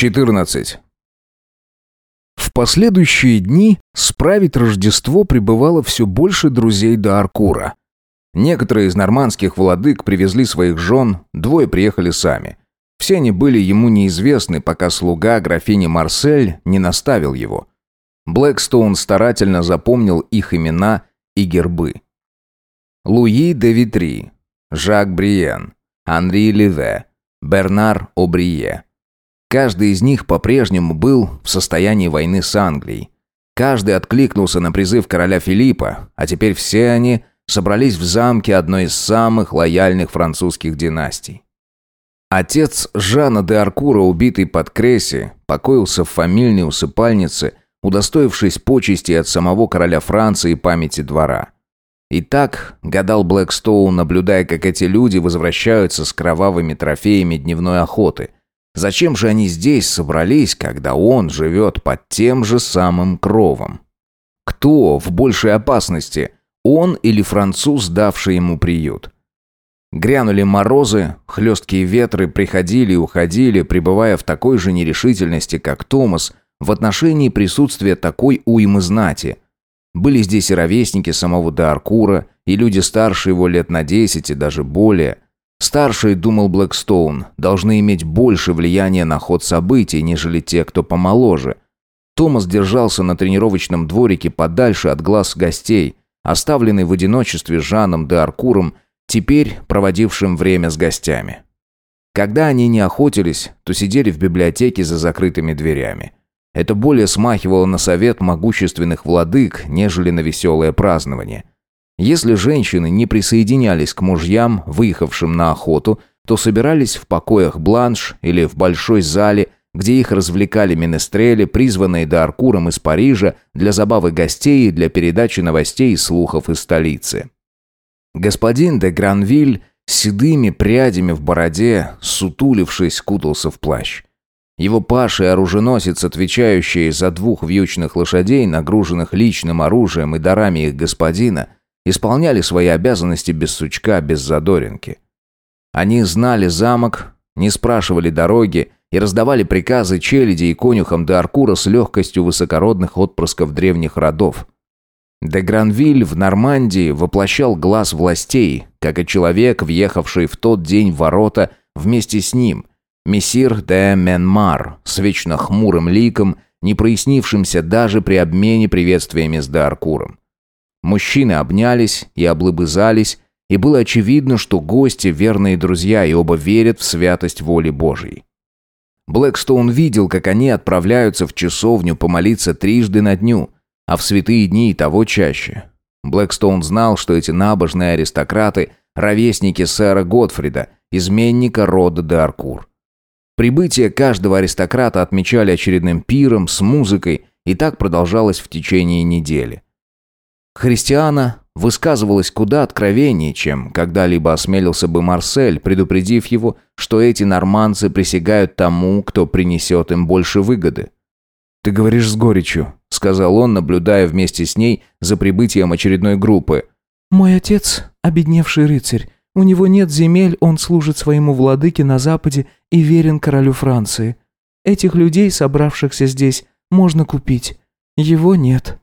14. В последующие дни справить Рождество прибывало все больше друзей до Аркура. Некоторые из нормандских владык привезли своих жен, двое приехали сами. Все они были ему неизвестны, пока слуга графини Марсель не наставил его. Блэкстоун старательно запомнил их имена и гербы. Луи де Витри, Жак Бриен, Анри Ливе, Бернар Обрие – Каждый из них по-прежнему был в состоянии войны с Англией. Каждый откликнулся на призыв короля Филиппа, а теперь все они собрались в замке одной из самых лояльных французских династий. Отец Жана де Аркура, убитый под Кресси, покоился в фамильной усыпальнице, удостоившись почести от самого короля Франции и памяти двора. И так гадал Блэкстоун, наблюдая, как эти люди возвращаются с кровавыми трофеями дневной охоты – Зачем же они здесь собрались, когда он живет под тем же самым кровом? Кто в большей опасности, он или француз, давший ему приют? Грянули морозы, хлесткие ветры приходили и уходили, пребывая в такой же нерешительности, как Томас, в отношении присутствия такой уймы знати. Были здесь и ровесники самого Д'Аркура, и люди старше его лет на десять и даже более – Старшие, думал Блэкстоун, должны иметь больше влияния на ход событий, нежели те, кто помоложе. Томас держался на тренировочном дворике подальше от глаз гостей, оставленный в одиночестве Жаном де Аркуром, теперь проводившим время с гостями. Когда они не охотились, то сидели в библиотеке за закрытыми дверями. Это более смахивало на совет могущественных владык, нежели на веселое празднование – если женщины не присоединялись к мужьям, выехавшим на охоту, то собирались в покоях Бланш или в большой зале, где их развлекали менестрели, призванные до Аркуром из Парижа для забавы гостей и для передачи новостей и слухов из столицы. Господин де Гранвиль с седыми прядями в бороде, сутулившись, кутался в плащ. Его паша и оруженосец, отвечающие за двух вьючных лошадей, нагруженных личным оружием и дарами их господина, исполняли свои обязанности без сучка, без задоринки. Они знали замок, не спрашивали дороги и раздавали приказы челяди и конюхам де Аркура с легкостью высокородных отпрысков древних родов. Де Гранвиль в Нормандии воплощал глаз властей, как и человек, въехавший в тот день в ворота вместе с ним, мессир де Менмар с вечно хмурым ликом, не прояснившимся даже при обмене приветствиями с де Аркуром. Мужчины обнялись и облобызались, и было очевидно, что гости верные друзья и оба верят в святость воли Божьей. Блэкстоун видел, как они отправляются в часовню помолиться трижды на дню, а в святые дни и того чаще. Блэкстоун знал, что эти набожные аристократы – ровесники сэра Готфрида, изменника рода де Аркур. Прибытие каждого аристократа отмечали очередным пиром с музыкой, и так продолжалось в течение недели. Христиана высказывалась куда откровеннее, чем когда-либо осмелился бы Марсель, предупредив его, что эти норманцы присягают тому, кто принесет им больше выгоды. «Ты говоришь с горечью», — сказал он, наблюдая вместе с ней за прибытием очередной группы. «Мой отец — обедневший рыцарь. У него нет земель, он служит своему владыке на Западе и верен королю Франции. Этих людей, собравшихся здесь, можно купить. Его нет».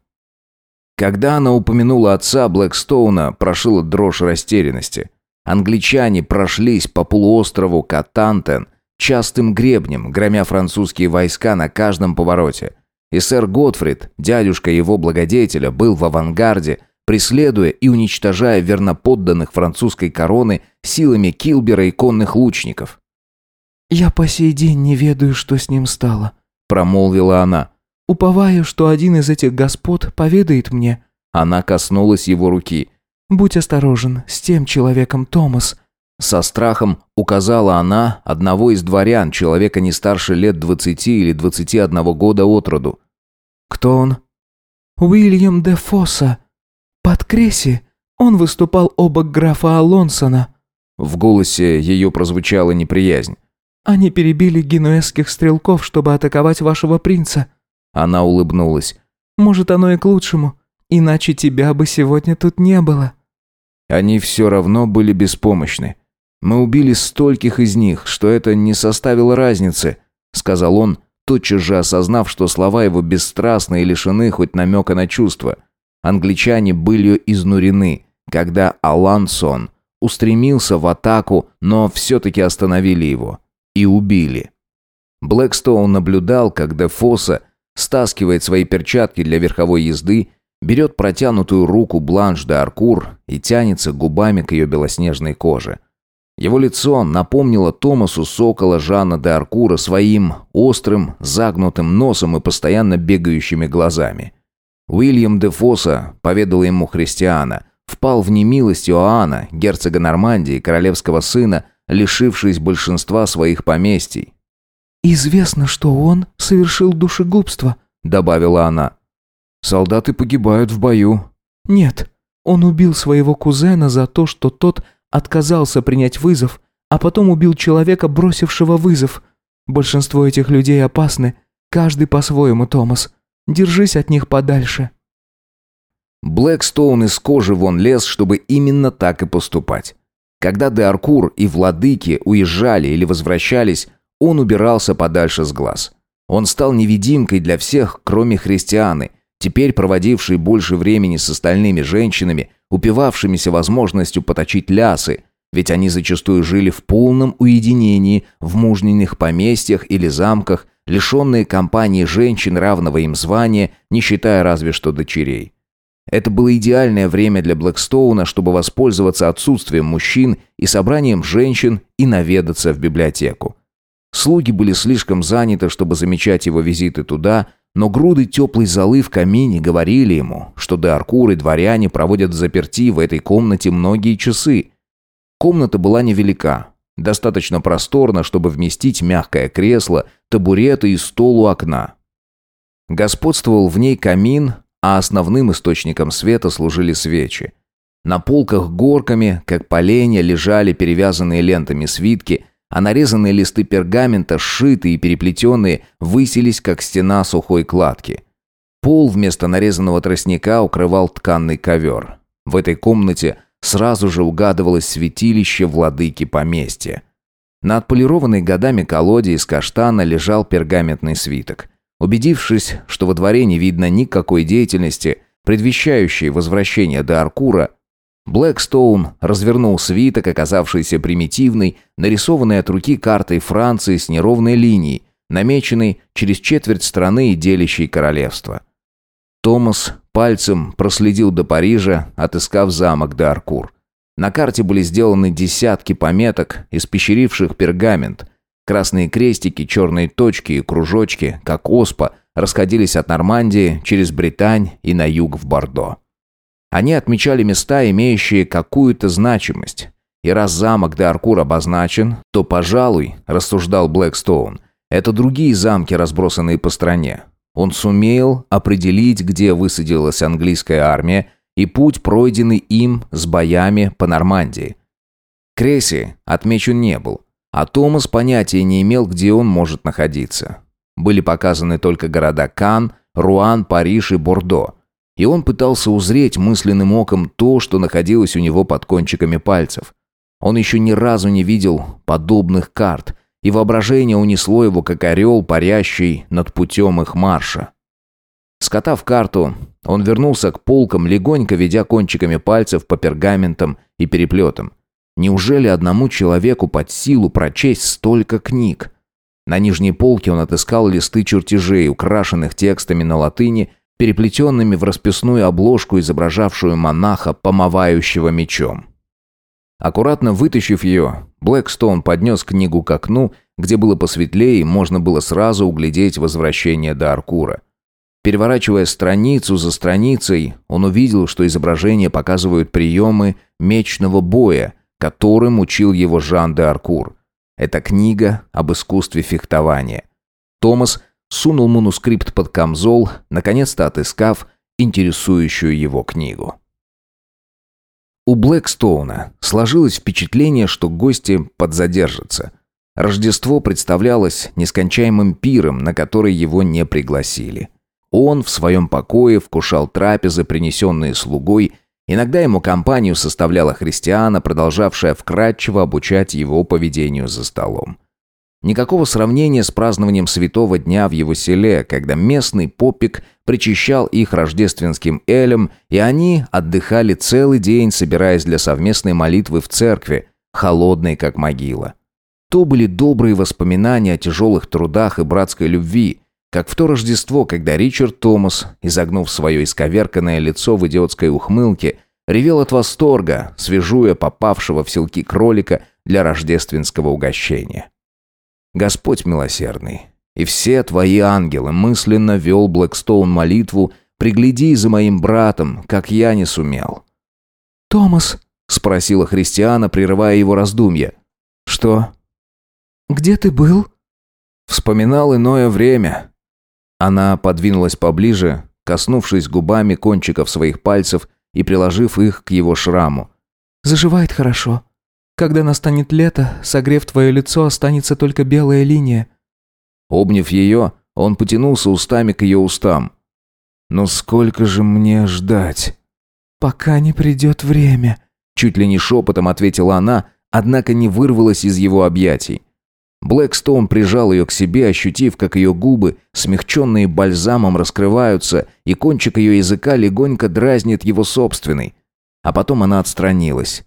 Когда она упомянула отца Блэкстоуна, прошила дрожь растерянности. Англичане прошлись по полуострову Катантен частым гребнем, громя французские войска на каждом повороте. И сэр Готфрид, дядюшка его благодетеля, был в авангарде, преследуя и уничтожая верноподданных французской короны силами Килбера и конных лучников. «Я по сей день не ведаю, что с ним стало», — промолвила она. Уповаю, что один из этих господ поведает мне». Она коснулась его руки. «Будь осторожен с тем человеком, Томас». Со страхом указала она одного из дворян, человека не старше лет двадцати или двадцати одного года от роду. «Кто он?» «Уильям де Фосса. Под Креси. Он выступал обок графа Алонсона». В голосе ее прозвучала неприязнь. «Они перебили генуэзских стрелков, чтобы атаковать вашего принца. Она улыбнулась. «Может, оно и к лучшему. Иначе тебя бы сегодня тут не было». Они все равно были беспомощны. Мы убили стольких из них, что это не составило разницы, сказал он, тотчас же осознав, что слова его бесстрастны и лишены хоть намека на чувства. Англичане были изнурены, когда Алансон устремился в атаку, но все-таки остановили его и убили. Блэкстоун наблюдал, как Дефоса стаскивает свои перчатки для верховой езды, берет протянутую руку Бланш де Аркур и тянется губами к ее белоснежной коже. Его лицо напомнило Томасу Сокола Жана де Аркура своим острым, загнутым носом и постоянно бегающими глазами. Уильям де Фоса поведал ему христиана, впал в немилость Иоанна, герцога Нормандии, королевского сына, лишившись большинства своих поместий. «Известно, что он совершил душегубство», — добавила она. «Солдаты погибают в бою». «Нет, он убил своего кузена за то, что тот отказался принять вызов, а потом убил человека, бросившего вызов. Большинство этих людей опасны, каждый по-своему, Томас. Держись от них подальше». Блэкстоун из кожи вон лез, чтобы именно так и поступать. Когда Деаркур и владыки уезжали или возвращались, он убирался подальше с глаз. Он стал невидимкой для всех, кроме христианы, теперь проводившей больше времени с остальными женщинами, упивавшимися возможностью поточить лясы, ведь они зачастую жили в полном уединении в мужниных поместьях или замках, лишенные компании женщин равного им звания, не считая разве что дочерей. Это было идеальное время для Блэкстоуна, чтобы воспользоваться отсутствием мужчин и собранием женщин и наведаться в библиотеку. Слуги были слишком заняты, чтобы замечать его визиты туда, но груды теплой золы в камине говорили ему, что Деаркур и дворяне проводят заперти в этой комнате многие часы. Комната была невелика, достаточно просторна, чтобы вместить мягкое кресло, табуреты и стол у окна. Господствовал в ней камин, а основным источником света служили свечи. На полках горками, как поленья, лежали перевязанные лентами свитки, а нарезанные листы пергамента, сшитые и переплетенные, высились, как стена сухой кладки. Пол вместо нарезанного тростника укрывал тканный ковер. В этой комнате сразу же угадывалось святилище владыки поместья. На отполированной годами колоде из каштана лежал пергаментный свиток – Убедившись, что во дворе не видно никакой деятельности, предвещающей возвращение до Аркура, Блэкстоун развернул свиток, оказавшийся примитивной, нарисованной от руки картой Франции с неровной линией, намеченной через четверть страны и делящей королевство. Томас пальцем проследил до Парижа, отыскав замок де Аркур. На карте были сделаны десятки пометок, испещеривших пергамент – Красные крестики, черные точки и кружочки, как оспа, расходились от Нормандии через Британь и на юг в Бордо. Они отмечали места, имеющие какую-то значимость. И раз замок де Аркур обозначен, то, пожалуй, рассуждал Блэкстоун, это другие замки, разбросанные по стране. Он сумел определить, где высадилась английская армия и путь, пройденный им с боями по Нормандии. Креси отмечен не был, а Томас понятия не имел, где он может находиться. Были показаны только города Кан, Руан, Париж и Бордо. И он пытался узреть мысленным оком то, что находилось у него под кончиками пальцев. Он еще ни разу не видел подобных карт, и воображение унесло его, как орел, парящий над путем их марша. Скотав карту, он вернулся к полкам, легонько ведя кончиками пальцев по пергаментам и переплетам. Неужели одному человеку под силу прочесть столько книг? На нижней полке он отыскал листы чертежей, украшенных текстами на латыни, переплетенными в расписную обложку, изображавшую монаха, помывающего мечом. Аккуратно вытащив ее, Блэкстоун поднес книгу к окну, где было посветлее, и можно было сразу углядеть возвращение до Аркура. Переворачивая страницу за страницей, он увидел, что изображения показывают приемы мечного боя – которым учил его Жан де Аркур. Это книга об искусстве фехтования. Томас сунул манускрипт под камзол, наконец-то отыскав интересующую его книгу. У Блэкстоуна сложилось впечатление, что гости подзадержатся. Рождество представлялось нескончаемым пиром, на который его не пригласили. Он в своем покое вкушал трапезы, принесенные слугой, Иногда ему компанию составляла христиана, продолжавшая вкратчиво обучать его поведению за столом. Никакого сравнения с празднованием святого дня в его селе, когда местный попик причащал их рождественским элем, и они отдыхали целый день, собираясь для совместной молитвы в церкви, холодной как могила. То были добрые воспоминания о тяжелых трудах и братской любви, как в то Рождество, когда Ричард Томас, изогнув свое исковерканное лицо в идиотской ухмылке, ревел от восторга, свежуя попавшего в селки кролика для рождественского угощения. Господь милосердный, и все твои ангелы мысленно вел Блэкстоун молитву «Пригляди за моим братом, как я не сумел». «Томас», — спросила Христиана, прерывая его раздумья. «Что?» «Где ты был?» Вспоминал иное время. Она подвинулась поближе, коснувшись губами кончиков своих пальцев и приложив их к его шраму. «Заживает хорошо. Когда настанет лето, согрев твое лицо, останется только белая линия». Обняв ее, он потянулся устами к ее устам. «Но сколько же мне ждать?» «Пока не придет время», — чуть ли не шепотом ответила она, однако не вырвалась из его объятий. Блэкстоун прижал ее к себе, ощутив, как ее губы, смягченные бальзамом, раскрываются, и кончик ее языка легонько дразнит его собственный. А потом она отстранилась.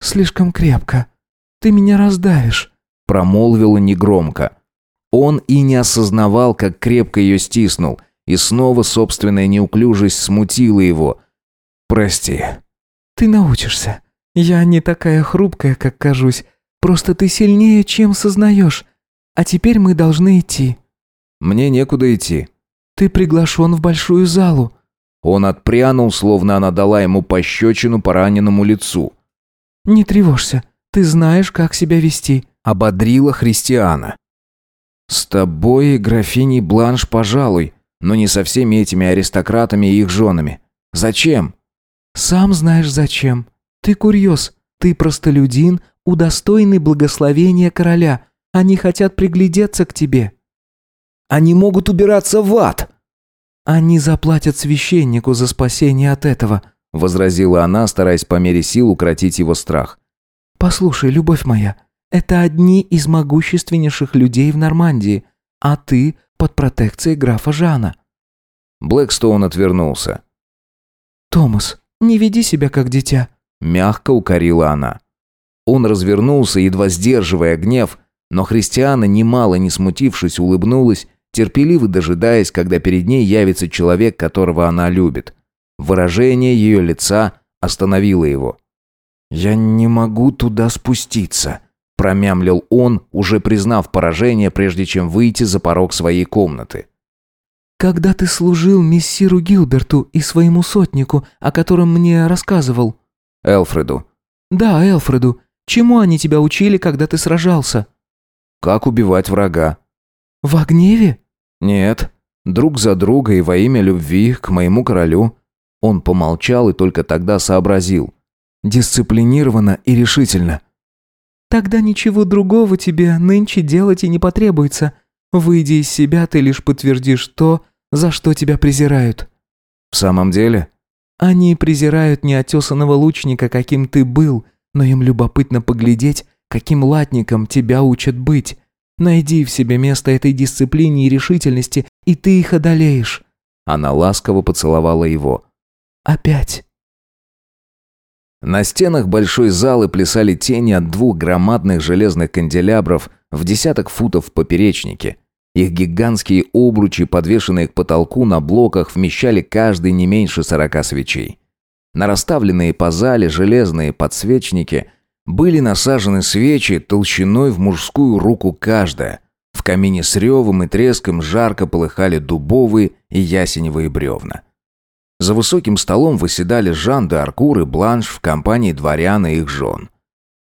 «Слишком крепко. Ты меня раздавишь», — промолвила негромко. Он и не осознавал, как крепко ее стиснул, и снова собственная неуклюжесть смутила его. «Прости». «Ты научишься. Я не такая хрупкая, как кажусь. Просто ты сильнее, чем сознаешь. А теперь мы должны идти». «Мне некуда идти». «Ты приглашен в большую залу». Он отпрянул, словно она дала ему пощечину по раненому лицу. «Не тревожься, ты знаешь, как себя вести», — ободрила Христиана. «С тобой, графиней Бланш, пожалуй, но не со всеми этими аристократами и их женами. Зачем?» «Сам знаешь зачем. Ты курьез, ты простолюдин, удостойный благословения короля. Они хотят приглядеться к тебе». «Они могут убираться в ад!» «Они заплатят священнику за спасение от этого», — возразила она, стараясь по мере сил укротить его страх. «Послушай, любовь моя, это одни из могущественнейших людей в Нормандии, а ты под протекцией графа Жана». Блэкстоун отвернулся. «Томас, не веди себя как дитя», — мягко укорила она. Он развернулся, едва сдерживая гнев, но Христиана, немало не смутившись, улыбнулась, терпеливо дожидаясь, когда перед ней явится человек, которого она любит. Выражение ее лица остановило его. «Я не могу туда спуститься», – промямлил он, уже признав поражение, прежде чем выйти за порог своей комнаты. «Когда ты служил мессиру Гилберту и своему сотнику, о котором мне рассказывал?» «Элфреду». «Да, Элфреду. Чему они тебя учили, когда ты сражался?» «Как убивать врага». «В гневе?» «Нет. Друг за друга и во имя любви к моему королю. Он помолчал и только тогда сообразил. Дисциплинированно и решительно. «Тогда ничего другого тебе нынче делать и не потребуется. Выйди из себя, ты лишь подтвердишь то, за что тебя презирают». «В самом деле?» «Они презирают неотесанного лучника, каким ты был, но им любопытно поглядеть, каким латником тебя учат быть. Найди в себе место этой дисциплине и решительности, и ты их одолеешь». Она ласково поцеловала его. Опять. На стенах большой залы плясали тени от двух громадных железных канделябров в десяток футов в поперечнике. Их гигантские обручи, подвешенные к потолку на блоках, вмещали каждый не меньше сорока свечей. На расставленные по зале железные подсвечники были насажены свечи толщиной в мужскую руку каждая. В камине с ревом и треском жарко полыхали дубовые и ясеневые бревна. За высоким столом выседали Жан де Аркур и Бланш в компании дворян и их жен.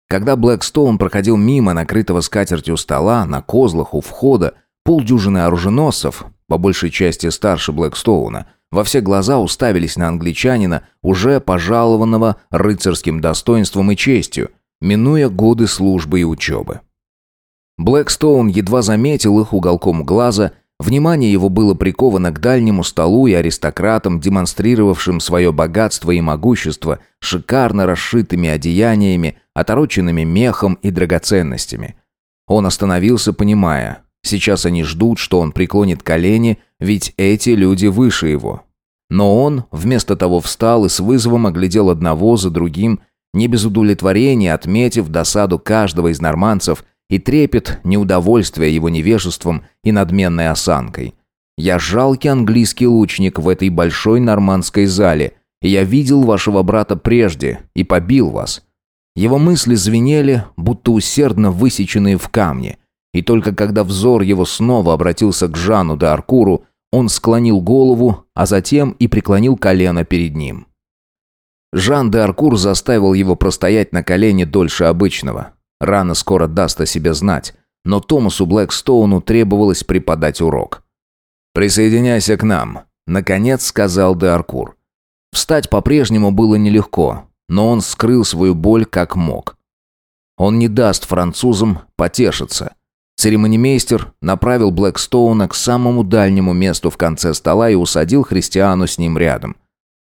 Когда Блэкстоун проходил мимо накрытого скатертью стола, на козлах у входа, полдюжины оруженосцев, по большей части старше Блэкстоуна, во все глаза уставились на англичанина, уже пожалованного рыцарским достоинством и честью, минуя годы службы и учебы. Блэкстоун едва заметил их уголком глаза Внимание его было приковано к дальнему столу и аристократам, демонстрировавшим свое богатство и могущество шикарно расшитыми одеяниями, отороченными мехом и драгоценностями. Он остановился, понимая, сейчас они ждут, что он преклонит колени, ведь эти люди выше его. Но он вместо того встал и с вызовом оглядел одного за другим, не без удовлетворения отметив досаду каждого из норманцев и трепет неудовольствия его невежеством и надменной осанкой. Я жалкий английский лучник в этой большой нормандской зале, и я видел вашего брата прежде и побил вас. Его мысли звенели, будто усердно высеченные в камне, и только когда взор его снова обратился к Жану де Аркуру, он склонил голову, а затем и преклонил колено перед ним. Жан де Аркур заставил его простоять на колене дольше обычного. Рана скоро даст о себе знать, но Томасу Блэкстоуну требовалось преподать урок. «Присоединяйся к нам», — наконец сказал де Аркур. Встать по-прежнему было нелегко, но он скрыл свою боль как мог. Он не даст французам потешиться. Церемонимейстер направил Блэкстоуна к самому дальнему месту в конце стола и усадил христиану с ним рядом.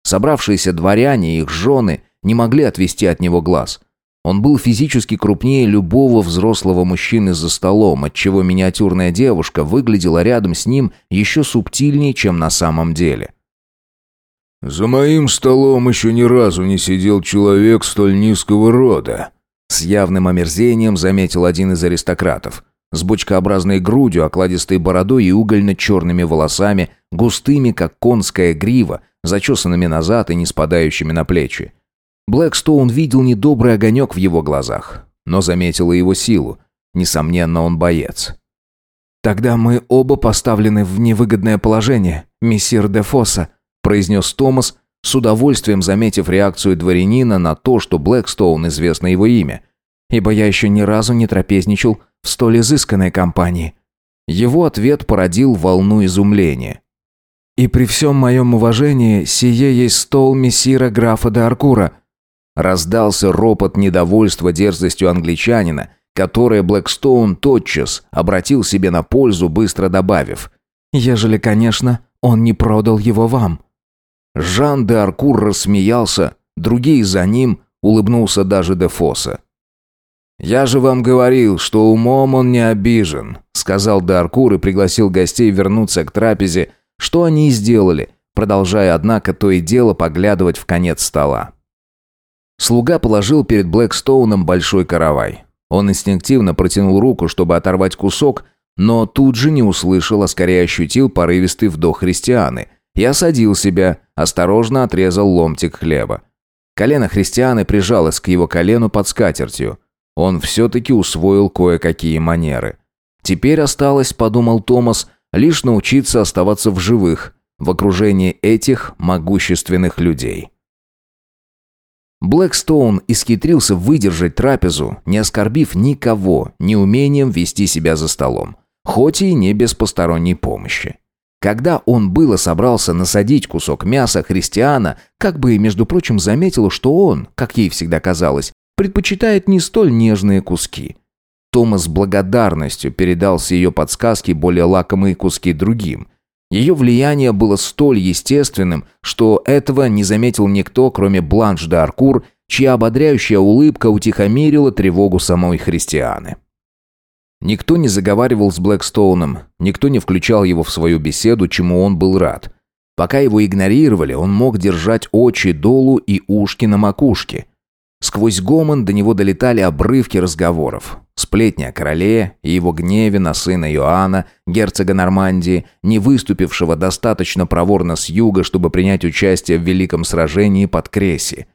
Собравшиеся дворяне и их жены не могли отвести от него глаз. Он был физически крупнее любого взрослого мужчины за столом, отчего миниатюрная девушка выглядела рядом с ним еще субтильнее, чем на самом деле. «За моим столом еще ни разу не сидел человек столь низкого рода», с явным омерзением заметил один из аристократов. С бочкообразной грудью, окладистой бородой и угольно-черными волосами, густыми, как конская грива, зачесанными назад и не спадающими на плечи. Блэкстоун видел недобрый огонек в его глазах, но заметил и его силу. Несомненно, он боец. «Тогда мы оба поставлены в невыгодное положение, мессир де Фосса», произнес Томас, с удовольствием заметив реакцию дворянина на то, что Блэкстоун известно его имя. «Ибо я еще ни разу не трапезничал в столь изысканной компании». Его ответ породил волну изумления. «И при всем моем уважении, сие есть стол мессира графа де Аркура». Раздался ропот недовольства дерзостью англичанина, которое Блэкстоун тотчас обратил себе на пользу, быстро добавив. «Ежели, конечно, он не продал его вам». Жан де Аркур рассмеялся, другие за ним, улыбнулся даже де Фоса. «Я же вам говорил, что умом он не обижен», сказал де Аркур и пригласил гостей вернуться к трапезе, что они и сделали, продолжая, однако, то и дело поглядывать в конец стола. Слуга положил перед Блэкстоуном большой каравай. Он инстинктивно протянул руку, чтобы оторвать кусок, но тут же не услышал, а скорее ощутил порывистый вдох христианы – и осадил себя, осторожно отрезал ломтик хлеба. Колено христианы прижалось к его колену под скатертью. Он все-таки усвоил кое-какие манеры. Теперь осталось, подумал Томас, лишь научиться оставаться в живых, в окружении этих могущественных людей. Блэкстоун исхитрился выдержать трапезу, не оскорбив никого неумением вести себя за столом, хоть и не без посторонней помощи. Когда он было собрался насадить кусок мяса, Христиана, как бы, между прочим, заметила, что он, как ей всегда казалось, предпочитает не столь нежные куски. Томас благодарностью передал с ее подсказки более лакомые куски другим. Ее влияние было столь естественным, что этого не заметил никто, кроме Бланш де Аркур, чья ободряющая улыбка утихомирила тревогу самой Христианы. Никто не заговаривал с Блэкстоуном, никто не включал его в свою беседу, чему он был рад. Пока его игнорировали, он мог держать очи долу и ушки на макушке. Сквозь гомон до него долетали обрывки разговоров. Сплетни о короле и его гневе на сына Иоанна, герцога Нормандии, не выступившего достаточно проворно с юга, чтобы принять участие в великом сражении под Креси.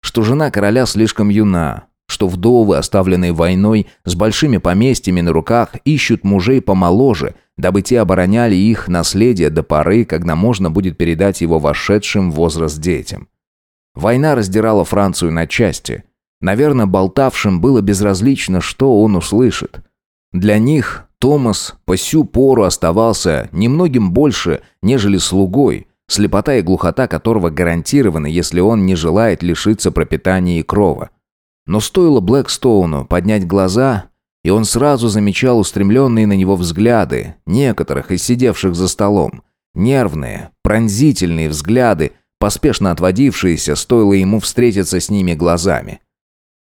Что жена короля слишком юна, что вдовы, оставленные войной, с большими поместьями на руках, ищут мужей помоложе, дабы те обороняли их наследие до поры, когда можно будет передать его вошедшим в возраст детям. Война раздирала Францию на части. Наверное, болтавшим было безразлично, что он услышит. Для них Томас по сю пору оставался немногим больше, нежели слугой, слепота и глухота которого гарантированы, если он не желает лишиться пропитания и крова. Но стоило Блэкстоуну поднять глаза, и он сразу замечал устремленные на него взгляды некоторых из сидевших за столом. Нервные, пронзительные взгляды, поспешно отводившиеся, стоило ему встретиться с ними глазами.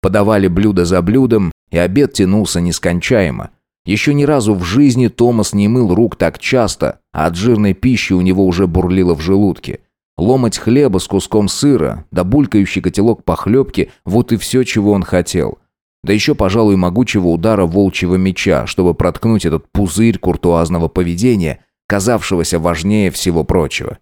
Подавали блюдо за блюдом, и обед тянулся нескончаемо. Еще ни разу в жизни Томас не мыл рук так часто, а от жирной пищи у него уже бурлило в желудке. Ломоть хлеба с куском сыра, да булькающий котелок похлебки – вот и все, чего он хотел. Да еще, пожалуй, могучего удара волчьего меча, чтобы проткнуть этот пузырь куртуазного поведения, казавшегося важнее всего прочего.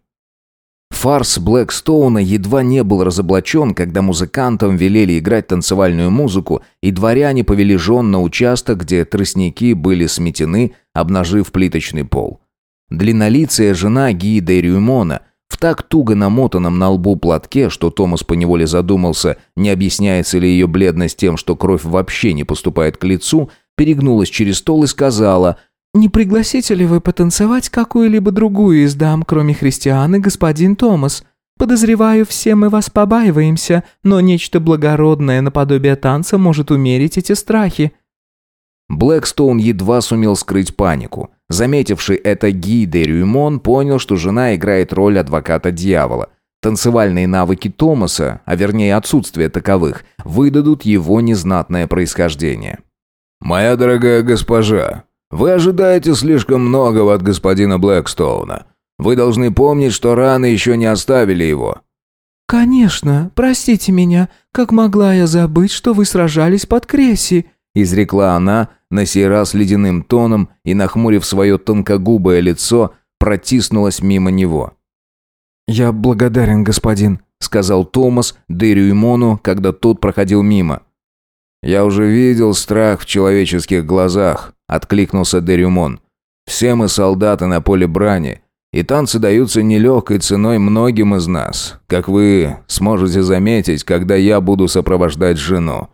Фарс Блэкстоуна едва не был разоблачен, когда музыкантам велели играть танцевальную музыку, и дворяне повели жен на участок, где тростники были сметены, обнажив плиточный пол. Длиннолицая жена Ги де Рюмона в так туго намотанном на лбу платке, что Томас поневоле задумался, не объясняется ли ее бледность тем, что кровь вообще не поступает к лицу, перегнулась через стол и сказала «Не пригласите ли вы потанцевать какую-либо другую из дам, кроме христиан и господин Томас? Подозреваю, все мы вас побаиваемся, но нечто благородное наподобие танца может умерить эти страхи». Блэкстоун едва сумел скрыть панику. Заметивший это Ги де Рюмон понял, что жена играет роль адвоката дьявола. Танцевальные навыки Томаса, а вернее отсутствие таковых, выдадут его незнатное происхождение. «Моя дорогая госпожа, вы ожидаете слишком многого от господина Блэкстоуна. Вы должны помнить, что раны еще не оставили его». «Конечно, простите меня, как могла я забыть, что вы сражались под Кресси?» изрекла она, на сей раз ледяным тоном и, нахмурив свое тонкогубое лицо, протиснулась мимо него. «Я благодарен, господин», — сказал Томас Дерюймону, когда тот проходил мимо. «Я уже видел страх в человеческих глазах», — откликнулся Дерюмон. «Все мы солдаты на поле брани, и танцы даются нелегкой ценой многим из нас, как вы сможете заметить, когда я буду сопровождать жену».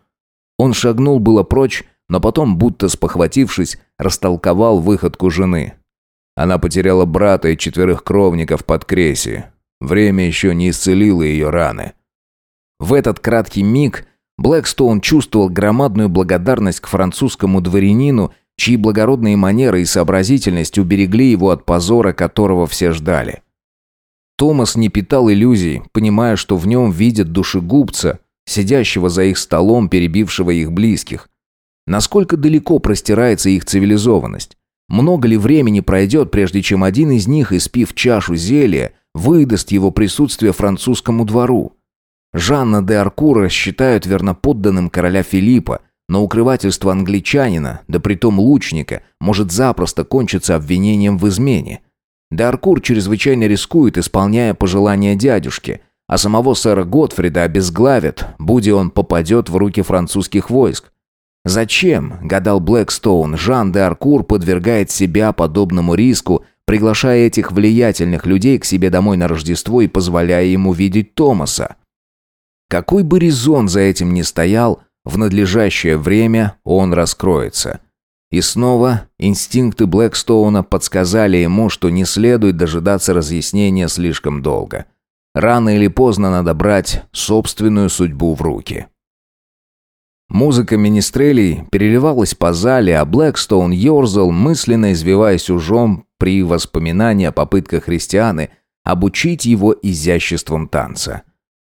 Он шагнул было прочь, но потом, будто спохватившись, растолковал выходку жены. Она потеряла брата и четверых кровников под Креси. Время еще не исцелило ее раны. В этот краткий миг Блэкстоун чувствовал громадную благодарность к французскому дворянину, чьи благородные манеры и сообразительность уберегли его от позора, которого все ждали. Томас не питал иллюзий, понимая, что в нем видят душегубца, сидящего за их столом, перебившего их близких. Насколько далеко простирается их цивилизованность? Много ли времени пройдет, прежде чем один из них, испив чашу зелья, выдаст его присутствие французскому двору? Жанна де Аркура считают верноподданным короля Филиппа, но укрывательство англичанина, да притом лучника, может запросто кончиться обвинением в измене. Де Аркур чрезвычайно рискует, исполняя пожелания дядюшки, а самого сэра Готфрида обезглавят, будь он попадет в руки французских войск. Зачем, гадал Блэкстоун, Жан де Аркур подвергает себя подобному риску, приглашая этих влиятельных людей к себе домой на Рождество и позволяя ему видеть Томаса? Какой бы резон за этим ни стоял, в надлежащее время он раскроется. И снова инстинкты Блэкстоуна подсказали ему, что не следует дожидаться разъяснения слишком долго. Рано или поздно надо брать собственную судьбу в руки. Музыка министрелей переливалась по зале, а Блэкстоун ерзал, мысленно извиваясь ужом при воспоминании о попытках христианы обучить его изяществом танца.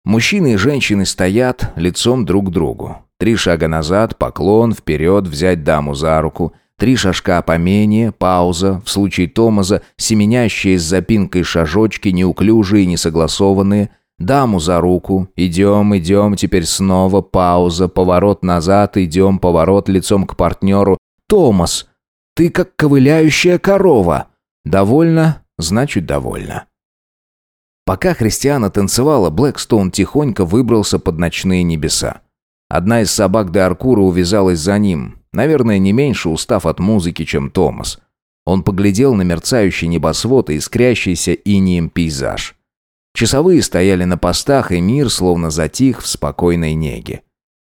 Мужчины и женщины стоят лицом друг к другу. Три шага назад, поклон, вперед, взять даму за руку. Три шажка поменее, пауза, в случае Томаза, семенящие с запинкой шажочки, неуклюжие и несогласованные. Даму за руку, идем, идем, теперь снова пауза, поворот назад, идем, поворот лицом к партнеру. «Томас, ты как ковыляющая корова!» «Довольно, значит, довольно». Пока Христиана танцевала, Блэкстоун тихонько выбрался под ночные небеса. Одна из собак де Аркура увязалась за ним, наверное, не меньше устав от музыки, чем Томас. Он поглядел на мерцающий небосвод и искрящийся инием пейзаж. Часовые стояли на постах, и мир словно затих в спокойной неге.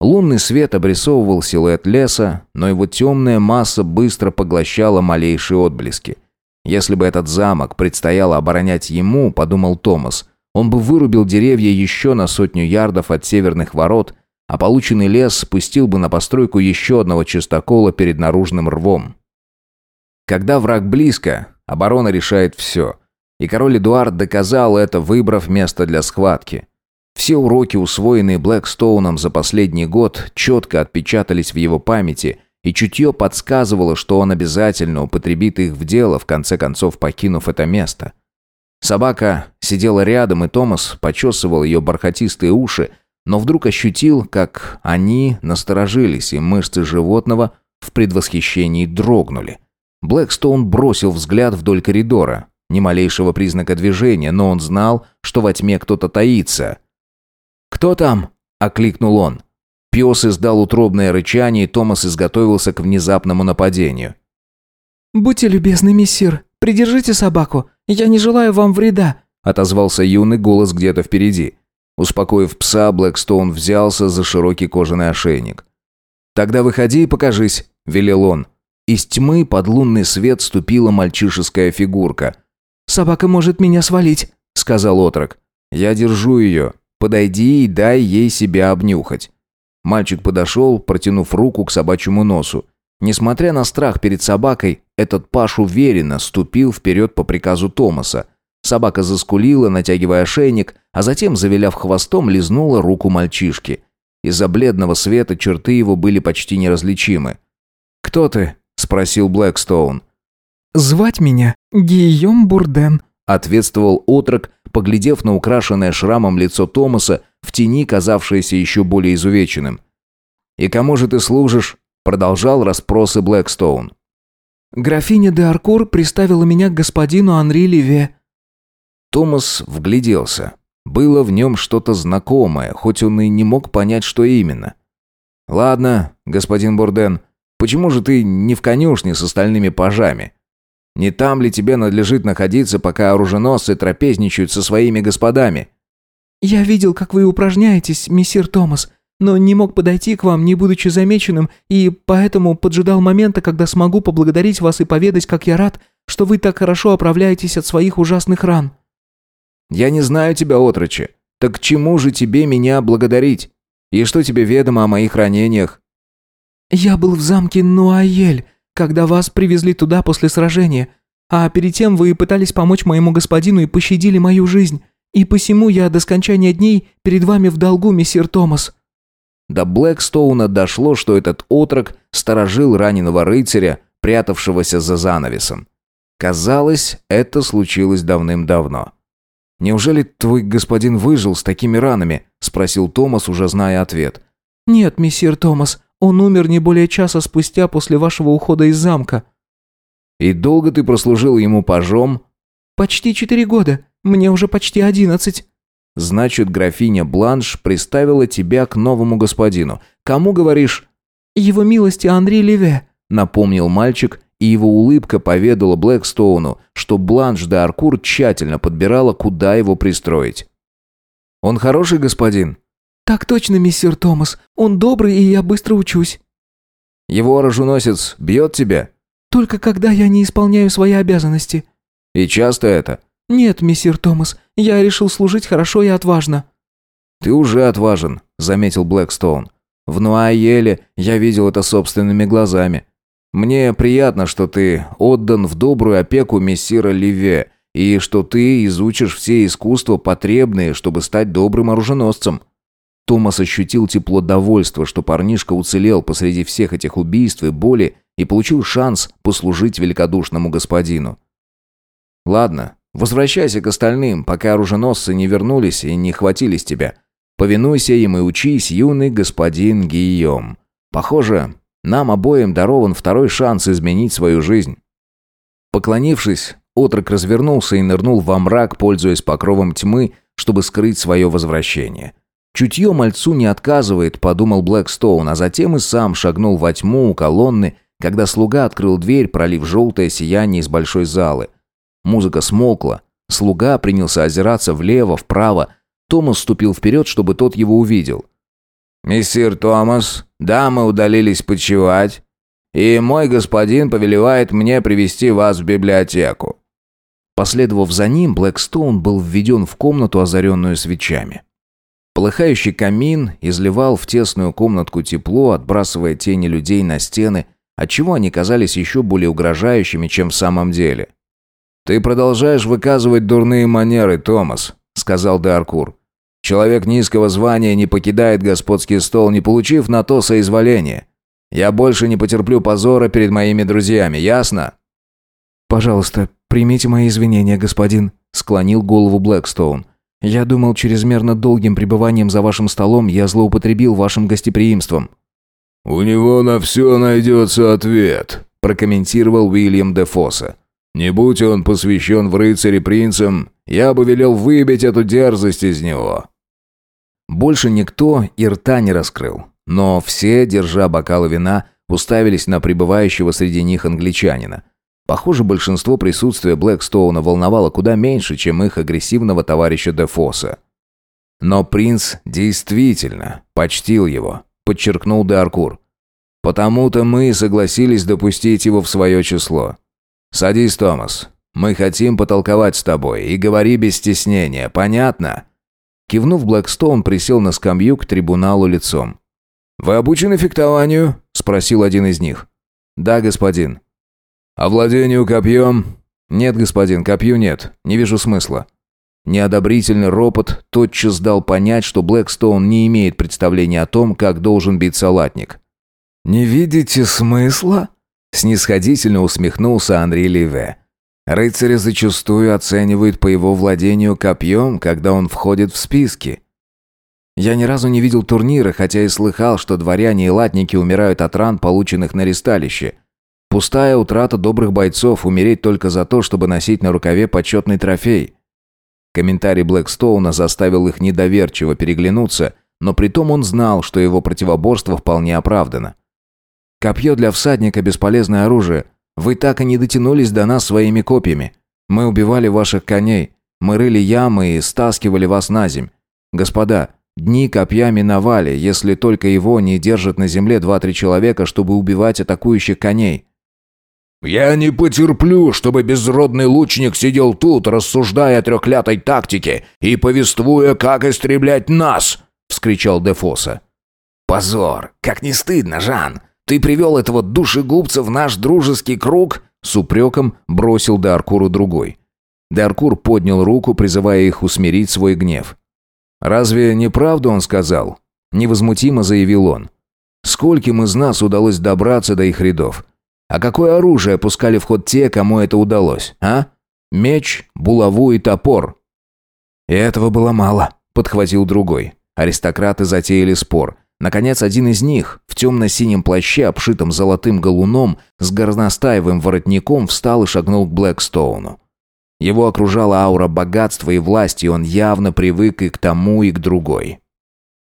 Лунный свет обрисовывал силуэт леса, но его темная масса быстро поглощала малейшие отблески. Если бы этот замок предстояло оборонять ему, подумал Томас, он бы вырубил деревья еще на сотню ярдов от северных ворот, а полученный лес спустил бы на постройку еще одного чистокола перед наружным рвом. Когда враг близко, оборона решает все. И король Эдуард доказал это, выбрав место для схватки. Все уроки, усвоенные Блэкстоуном за последний год, четко отпечатались в его памяти, и чутье подсказывало, что он обязательно употребит их в дело, в конце концов покинув это место. Собака сидела рядом, и Томас почесывал ее бархатистые уши, но вдруг ощутил, как они насторожились, и мышцы животного в предвосхищении дрогнули. Блэкстоун бросил взгляд вдоль коридора. Ни малейшего признака движения, но он знал, что во тьме кто-то таится. «Кто там?» – окликнул он. Пес издал утробное рычание, и Томас изготовился к внезапному нападению. «Будьте любезны, миссир, придержите собаку. Я не желаю вам вреда», – отозвался юный голос где-то впереди. Успокоив пса, Блэкстоун взялся за широкий кожаный ошейник. «Тогда выходи и покажись», – велел он. Из тьмы под лунный свет ступила мальчишеская фигурка. «Собака может меня свалить», – сказал отрок. «Я держу ее. Подойди и дай ей себя обнюхать». Мальчик подошел, протянув руку к собачьему носу. Несмотря на страх перед собакой, этот паш уверенно ступил вперед по приказу Томаса. Собака заскулила, натягивая ошейник, а затем, завиляв хвостом, лизнула руку мальчишки. Из-за бледного света черты его были почти неразличимы. «Кто ты?» – спросил Блэкстоун. «Звать меня Гийом Бурден», – ответствовал отрок, поглядев на украшенное шрамом лицо Томаса, в тени казавшееся еще более изувеченным. «И кому же ты служишь?» – продолжал расспросы Блэкстоун. «Графиня де Аркур приставила меня к господину Анри Леве». Томас вгляделся. Было в нем что-то знакомое, хоть он и не мог понять, что именно. «Ладно, господин Бурден, почему же ты не в конюшне с остальными пажами? Не там ли тебе надлежит находиться, пока оруженосцы трапезничают со своими господами?» «Я видел, как вы упражняетесь, мессир Томас, но не мог подойти к вам, не будучи замеченным, и поэтому поджидал момента, когда смогу поблагодарить вас и поведать, как я рад, что вы так хорошо оправляетесь от своих ужасных ран». Я не знаю тебя, отроче. Так к чему же тебе меня благодарить? И что тебе ведомо о моих ранениях?» «Я был в замке Нуаель, когда вас привезли туда после сражения. А перед тем вы пытались помочь моему господину и пощадили мою жизнь. И посему я до скончания дней перед вами в долгу, мессир Томас». До Блэкстоуна дошло, что этот отрок сторожил раненого рыцаря, прятавшегося за занавесом. Казалось, это случилось давным-давно. «Неужели твой господин выжил с такими ранами?» – спросил Томас, уже зная ответ. «Нет, мессир Томас, он умер не более часа спустя после вашего ухода из замка». «И долго ты прослужил ему пажом?» «Почти четыре года. Мне уже почти одиннадцать». «Значит, графиня Бланш приставила тебя к новому господину. Кому говоришь?» «Его милости Андрей Леве», — напомнил мальчик и его улыбка поведала Блэкстоуну, что Бланш де Аркур тщательно подбирала, куда его пристроить. «Он хороший господин?» «Так точно, мистер Томас. Он добрый, и я быстро учусь». «Его оруженосец бьет тебя?» «Только когда я не исполняю свои обязанности». «И часто это?» «Нет, мистер Томас. Я решил служить хорошо и отважно». «Ты уже отважен», — заметил Блэкстоун. «В Нуаеле я видел это собственными глазами. Мне приятно, что ты отдан в добрую опеку мессира Ливе, и что ты изучишь все искусства, потребные, чтобы стать добрым оруженосцем». Томас ощутил тепло довольства, что парнишка уцелел посреди всех этих убийств и боли и получил шанс послужить великодушному господину. «Ладно, возвращайся к остальным, пока оруженосцы не вернулись и не хватились тебя. Повинуйся им и учись, юный господин Гийом. Похоже, нам обоим дарован второй шанс изменить свою жизнь. Поклонившись, отрок развернулся и нырнул во мрак, пользуясь покровом тьмы, чтобы скрыть свое возвращение. Чутье мальцу не отказывает, подумал Блэкстоун, а затем и сам шагнул во тьму у колонны, когда слуга открыл дверь, пролив желтое сияние из большой залы. Музыка смолкла. Слуга принялся озираться влево, вправо. Томас ступил вперед, чтобы тот его увидел. «Мессир Томас, дамы удалились почевать, и мой господин повелевает мне привести вас в библиотеку». Последовав за ним, Блэкстоун был введен в комнату, озаренную свечами. Полыхающий камин изливал в тесную комнатку тепло, отбрасывая тени людей на стены, отчего они казались еще более угрожающими, чем в самом деле. «Ты продолжаешь выказывать дурные манеры, Томас», — сказал Даркур. Человек низкого звания не покидает господский стол, не получив на то соизволения. Я больше не потерплю позора перед моими друзьями, ясно?» «Пожалуйста, примите мои извинения, господин», — склонил голову Блэкстоун. «Я думал, чрезмерно долгим пребыванием за вашим столом я злоупотребил вашим гостеприимством». «У него на все найдется ответ», — прокомментировал Уильям де Фосса. «Не будь он посвящен в рыцари принцам, я бы велел выбить эту дерзость из него». Больше никто и рта не раскрыл. Но все, держа бокалы вина, уставились на пребывающего среди них англичанина. Похоже, большинство присутствия Блэкстоуна волновало куда меньше, чем их агрессивного товарища Дефоса. Но принц действительно почтил его, подчеркнул Деаркур. Потому-то мы согласились допустить его в свое число. Садись, Томас. Мы хотим потолковать с тобой и говори без стеснения, понятно? Кивнув, Блэкстоун присел на скамью к трибуналу лицом. «Вы обучены фехтованию?» – спросил один из них. «Да, господин». «А владению копьем?» «Нет, господин, копью нет. Не вижу смысла». Неодобрительный ропот тотчас дал понять, что Блэкстоун не имеет представления о том, как должен бить салатник. «Не видите смысла?» – снисходительно усмехнулся Андрей Ливе. «Рыцаря зачастую оценивают по его владению копьем, когда он входит в списки. Я ни разу не видел турнира, хотя и слыхал, что дворяне и латники умирают от ран, полученных на ресталище. Пустая утрата добрых бойцов умереть только за то, чтобы носить на рукаве почетный трофей. Комментарий Блэкстоуна заставил их недоверчиво переглянуться, но притом он знал, что его противоборство вполне оправдано. «Копье для всадника – бесполезное оружие. Вы так и не дотянулись до нас своими копьями. Мы убивали ваших коней. Мы рыли ямы и стаскивали вас на земь. Господа, Дни копья миновали, если только его не держат на земле два-три человека, чтобы убивать атакующих коней. «Я не потерплю, чтобы безродный лучник сидел тут, рассуждая о трехлятой тактике и повествуя, как истреблять нас!» — вскричал Дефоса. «Позор! Как не стыдно, Жан! Ты привел этого душегубца в наш дружеский круг?» С упреком бросил Даркуру другой. Даркур поднял руку, призывая их усмирить свой гнев. «Разве не правду он сказал?» Невозмутимо заявил он. «Скольким из нас удалось добраться до их рядов? А какое оружие пускали в ход те, кому это удалось, а? Меч, булаву и топор». «И этого было мало», — подхватил другой. Аристократы затеяли спор. Наконец, один из них, в темно-синем плаще, обшитом золотым галуном, с горностаевым воротником, встал и шагнул к Блэкстоуну. Его окружала аура богатства и власти, и он явно привык и к тому, и к другой.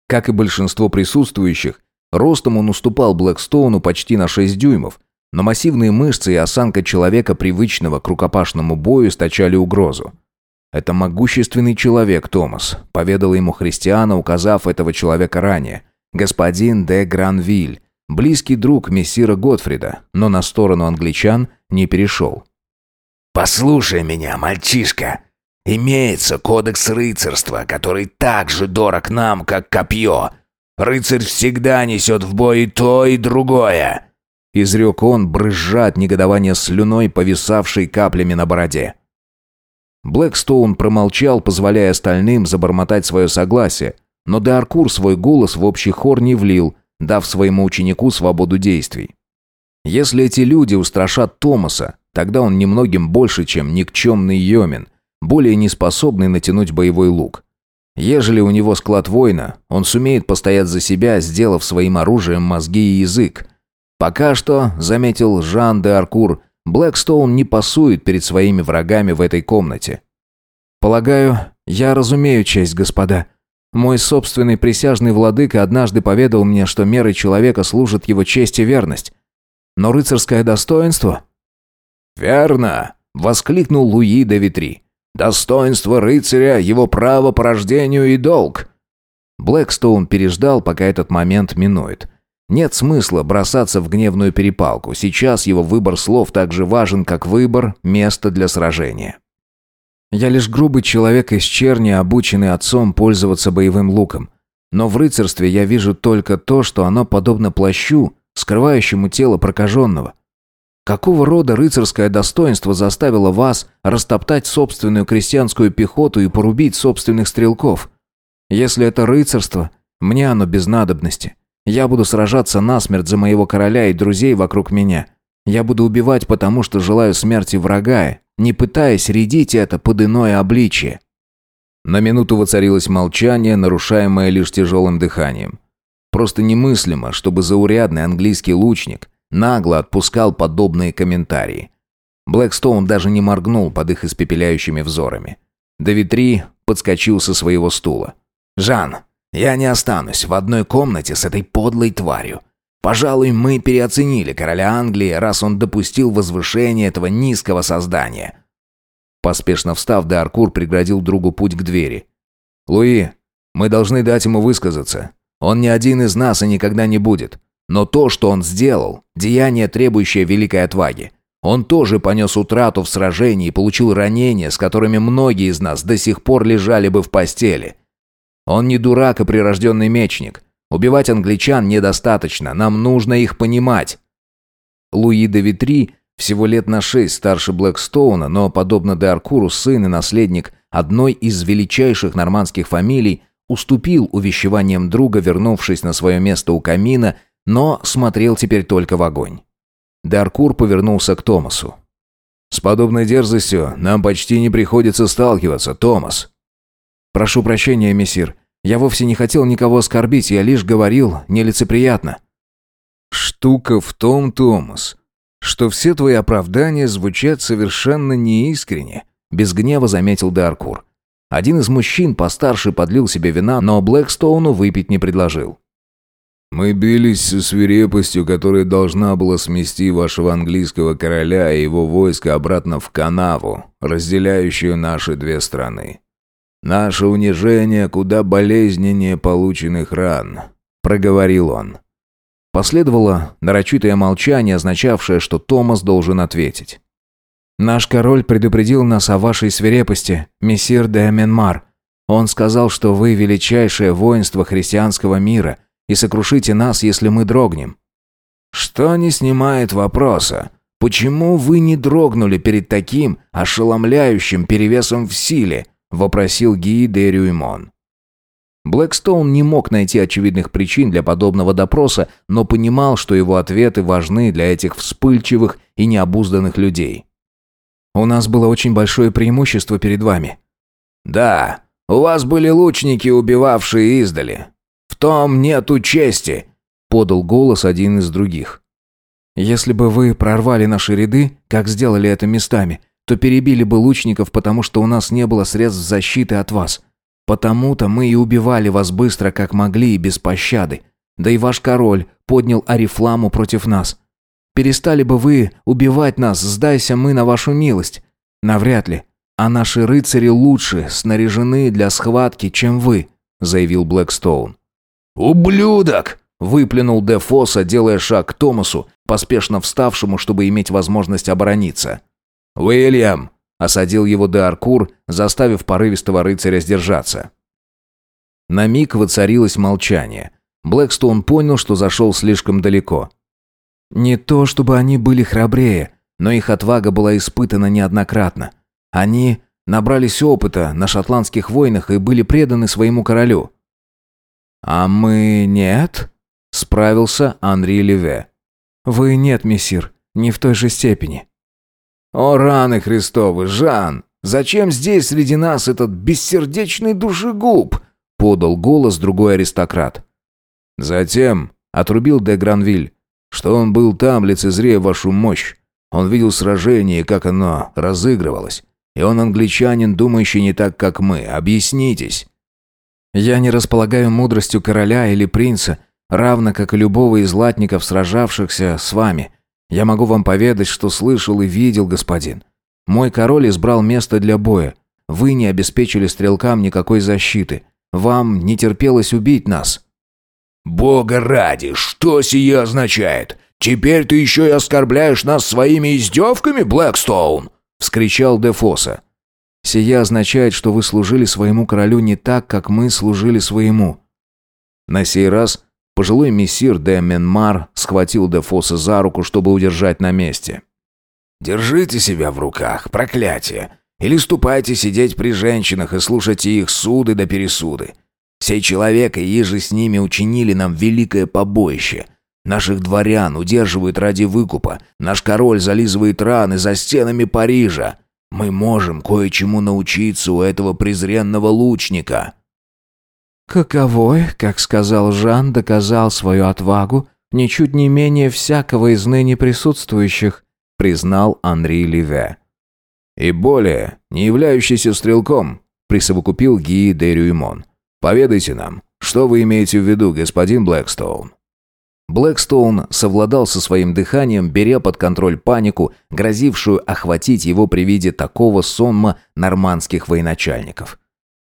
Как и большинство присутствующих, ростом он уступал Блэкстоуну почти на 6 дюймов, но массивные мышцы и осанка человека, привычного к рукопашному бою, источали угрозу. «Это могущественный человек, Томас», — поведал ему Христиана, указав этого человека ранее. «Господин де Гранвиль, близкий друг мессира Готфрида, но на сторону англичан не перешел». «Послушай меня, мальчишка. Имеется кодекс рыцарства, который так же дорог нам, как копье. Рыцарь всегда несет в бой то, и другое». Изрек он, брызжа от негодования слюной, повисавшей каплями на бороде. Блэкстоун промолчал, позволяя остальным забормотать свое согласие, но Деаркур свой голос в общий хор не влил, дав своему ученику свободу действий. Если эти люди устрашат Томаса, Тогда он немногим больше, чем никчемный Йомин, более неспособный натянуть боевой лук. Ежели у него склад воина, он сумеет постоять за себя, сделав своим оружием мозги и язык. Пока что, заметил Жан де Аркур, Блэкстоун не пасует перед своими врагами в этой комнате. «Полагаю, я разумею честь, господа. Мой собственный присяжный владыка однажды поведал мне, что мерой человека служит его честь и верность. Но рыцарское достоинство «Верно!» — воскликнул Луи де Витри. «Достоинство рыцаря, его право по рождению и долг!» Блэкстоун переждал, пока этот момент минует. Нет смысла бросаться в гневную перепалку. Сейчас его выбор слов так же важен, как выбор места для сражения. Я лишь грубый человек из черни, обученный отцом пользоваться боевым луком. Но в рыцарстве я вижу только то, что оно подобно плащу, скрывающему тело прокаженного. Какого рода рыцарское достоинство заставило вас растоптать собственную крестьянскую пехоту и порубить собственных стрелков? Если это рыцарство, мне оно без надобности. Я буду сражаться насмерть за моего короля и друзей вокруг меня. Я буду убивать, потому что желаю смерти врага, не пытаясь рядить это под иное обличие». На минуту воцарилось молчание, нарушаемое лишь тяжелым дыханием. Просто немыслимо, чтобы заурядный английский лучник нагло отпускал подобные комментарии. Блэкстоун даже не моргнул под их испепеляющими взорами. Давитри подскочил со своего стула. «Жан, я не останусь в одной комнате с этой подлой тварью. Пожалуй, мы переоценили короля Англии, раз он допустил возвышение этого низкого создания». Поспешно встав, Даркур преградил другу путь к двери. «Луи, мы должны дать ему высказаться. Он не один из нас и никогда не будет. Но то, что он сделал, деяние, требующее великой отваги. Он тоже понес утрату в сражении и получил ранения, с которыми многие из нас до сих пор лежали бы в постели. Он не дурак и прирожденный мечник. Убивать англичан недостаточно, нам нужно их понимать. Луи де Витри всего лет на шесть старше Блэкстоуна, но, подобно де Аркуру, сын и наследник одной из величайших нормандских фамилий, уступил увещеваниям друга, вернувшись на свое место у камина, но смотрел теперь только в огонь. Даркур повернулся к Томасу. «С подобной дерзостью нам почти не приходится сталкиваться, Томас». «Прошу прощения, мессир. Я вовсе не хотел никого оскорбить, я лишь говорил нелицеприятно». «Штука в том, Томас, что все твои оправдания звучат совершенно неискренне», без гнева заметил Даркур. Один из мужчин постарше подлил себе вина, но Блэкстоуну выпить не предложил. Мы бились со свирепостью, которая должна была смести вашего английского короля и его войско обратно в канаву, разделяющую наши две страны. Наше унижение куда болезненнее полученных ран, проговорил он. Последовало нарочитое молчание, означавшее, что Томас должен ответить. «Наш король предупредил нас о вашей свирепости, мессир де Менмар. Он сказал, что вы величайшее воинство христианского мира – и сокрушите нас, если мы дрогнем». «Что не снимает вопроса? Почему вы не дрогнули перед таким ошеломляющим перевесом в силе?» – вопросил Ги де Рюймон. Блэкстоун не мог найти очевидных причин для подобного допроса, но понимал, что его ответы важны для этих вспыльчивых и необузданных людей. «У нас было очень большое преимущество перед вами». «Да, у вас были лучники, убивавшие издали том нету чести», — подал голос один из других. «Если бы вы прорвали наши ряды, как сделали это местами, то перебили бы лучников, потому что у нас не было средств защиты от вас. Потому-то мы и убивали вас быстро, как могли и без пощады. Да и ваш король поднял Арифламу против нас. Перестали бы вы убивать нас, сдайся мы на вашу милость. Навряд ли. А наши рыцари лучше снаряжены для схватки, чем вы», — заявил Блэкстоун. «Ублюдок!» – выплюнул Дефоса, делая шаг к Томасу, поспешно вставшему, чтобы иметь возможность оборониться. «Уильям!» – осадил его де Аркур, заставив порывистого рыцаря сдержаться. На миг воцарилось молчание. Блэкстоун понял, что зашел слишком далеко. «Не то, чтобы они были храбрее, но их отвага была испытана неоднократно. Они набрались опыта на шотландских войнах и были преданы своему королю. «А мы нет?» – справился Анри Леве. «Вы нет, мессир, не в той же степени». «О, раны Христовы, Жан! Зачем здесь среди нас этот бессердечный душегуб?» – подал голос другой аристократ. «Затем», – отрубил де Гранвиль, – «что он был там, лицезрея вашу мощь. Он видел сражение, как оно разыгрывалось. И он англичанин, думающий не так, как мы. Объяснитесь». Я не располагаю мудростью короля или принца, равно как и любого из латников, сражавшихся с вами. Я могу вам поведать, что слышал и видел, господин. Мой король избрал место для боя. Вы не обеспечили стрелкам никакой защиты. Вам не терпелось убить нас». «Бога ради, что сие означает? Теперь ты еще и оскорбляешь нас своими издевками, Блэкстоун?» — вскричал Дефоса. Сия означает, что вы служили своему королю не так, как мы служили своему». На сей раз пожилой мессир де Менмар схватил де Фосса за руку, чтобы удержать на месте. «Держите себя в руках, проклятие! Или ступайте сидеть при женщинах и слушайте их суды да пересуды. Сей человек и еже с ними учинили нам великое побоище. Наших дворян удерживают ради выкупа. Наш король зализывает раны за стенами Парижа. Мы можем кое-чему научиться у этого презренного лучника». Каковой, как сказал Жан, доказал свою отвагу ничуть не менее всякого из ныне присутствующих, признал Анри Ливе. «И более, не являющийся стрелком», присовокупил Ги де Рюймон. «Поведайте нам, что вы имеете в виду, господин Блэкстоун?» Блэкстоун совладал со своим дыханием, беря под контроль панику, грозившую охватить его при виде такого сонма нормандских военачальников.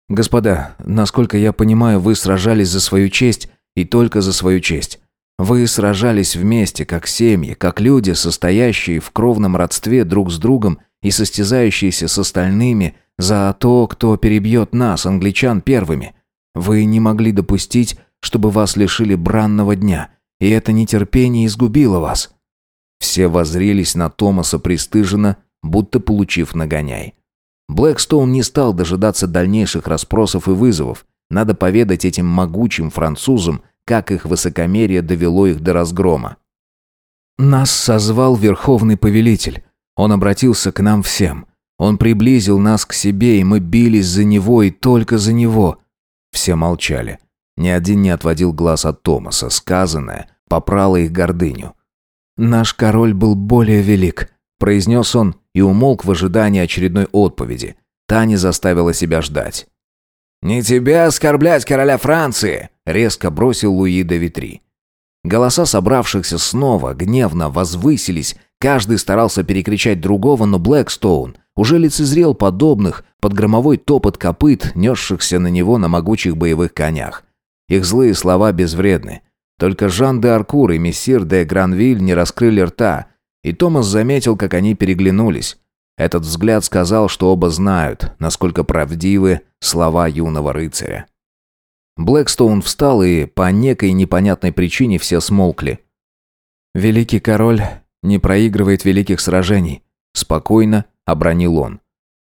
«Господа, насколько я понимаю, вы сражались за свою честь и только за свою честь. Вы сражались вместе, как семьи, как люди, состоящие в кровном родстве друг с другом и состязающиеся с остальными за то, кто перебьет нас, англичан, первыми. Вы не могли допустить, чтобы вас лишили бранного дня, и это нетерпение изгубило вас». Все воззрелись на Томаса пристыженно, будто получив нагоняй. Блэкстоун не стал дожидаться дальнейших расспросов и вызовов. Надо поведать этим могучим французам, как их высокомерие довело их до разгрома. «Нас созвал Верховный Повелитель. Он обратился к нам всем. Он приблизил нас к себе, и мы бились за него и только за него». Все молчали. Ни один не отводил глаз от Томаса. Сказанное попрало их гордыню. «Наш король был более велик», — произнес он и умолк в ожидании очередной отповеди. Таня заставила себя ждать. «Не тебя оскорблять короля Франции!» — резко бросил Луи де Витри. Голоса собравшихся снова гневно возвысились, каждый старался перекричать другого, но Блэкстоун уже лицезрел подобных под громовой топот копыт, несшихся на него на могучих боевых конях. Их злые слова безвредны. Только Жан де Аркур и мессир де Гранвиль не раскрыли рта, и Томас заметил, как они переглянулись. Этот взгляд сказал, что оба знают, насколько правдивы слова юного рыцаря. Блэкстоун встал, и по некой непонятной причине все смолкли. «Великий король не проигрывает великих сражений», — спокойно обронил он.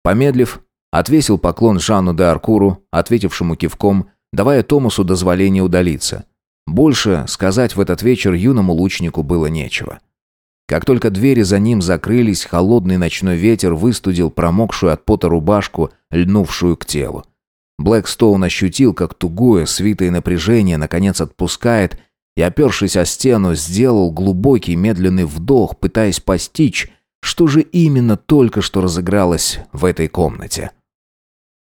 Помедлив, отвесил поклон Жанну де Аркуру, ответившему кивком, давая Томасу дозволение удалиться. Больше сказать в этот вечер юному лучнику было нечего. Как только двери за ним закрылись, холодный ночной ветер выстудил промокшую от пота рубашку, льнувшую к телу. Блэкстоун ощутил, как тугое, свитое напряжение наконец отпускает, и, опершись о стену, сделал глубокий медленный вдох, пытаясь постичь, что же именно только что разыгралось в этой комнате.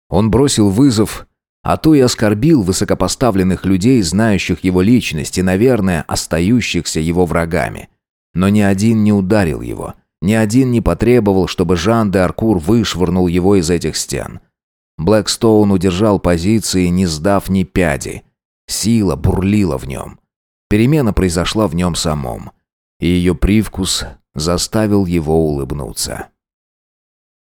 Он бросил вызов, а то и оскорбил высокопоставленных людей, знающих его личность и, наверное, остающихся его врагами – но ни один не ударил его. Ни один не потребовал, чтобы Жан де Аркур вышвырнул его из этих стен. Блэкстоун удержал позиции, не сдав ни пяди. Сила бурлила в нем. Перемена произошла в нем самом. И ее привкус заставил его улыбнуться.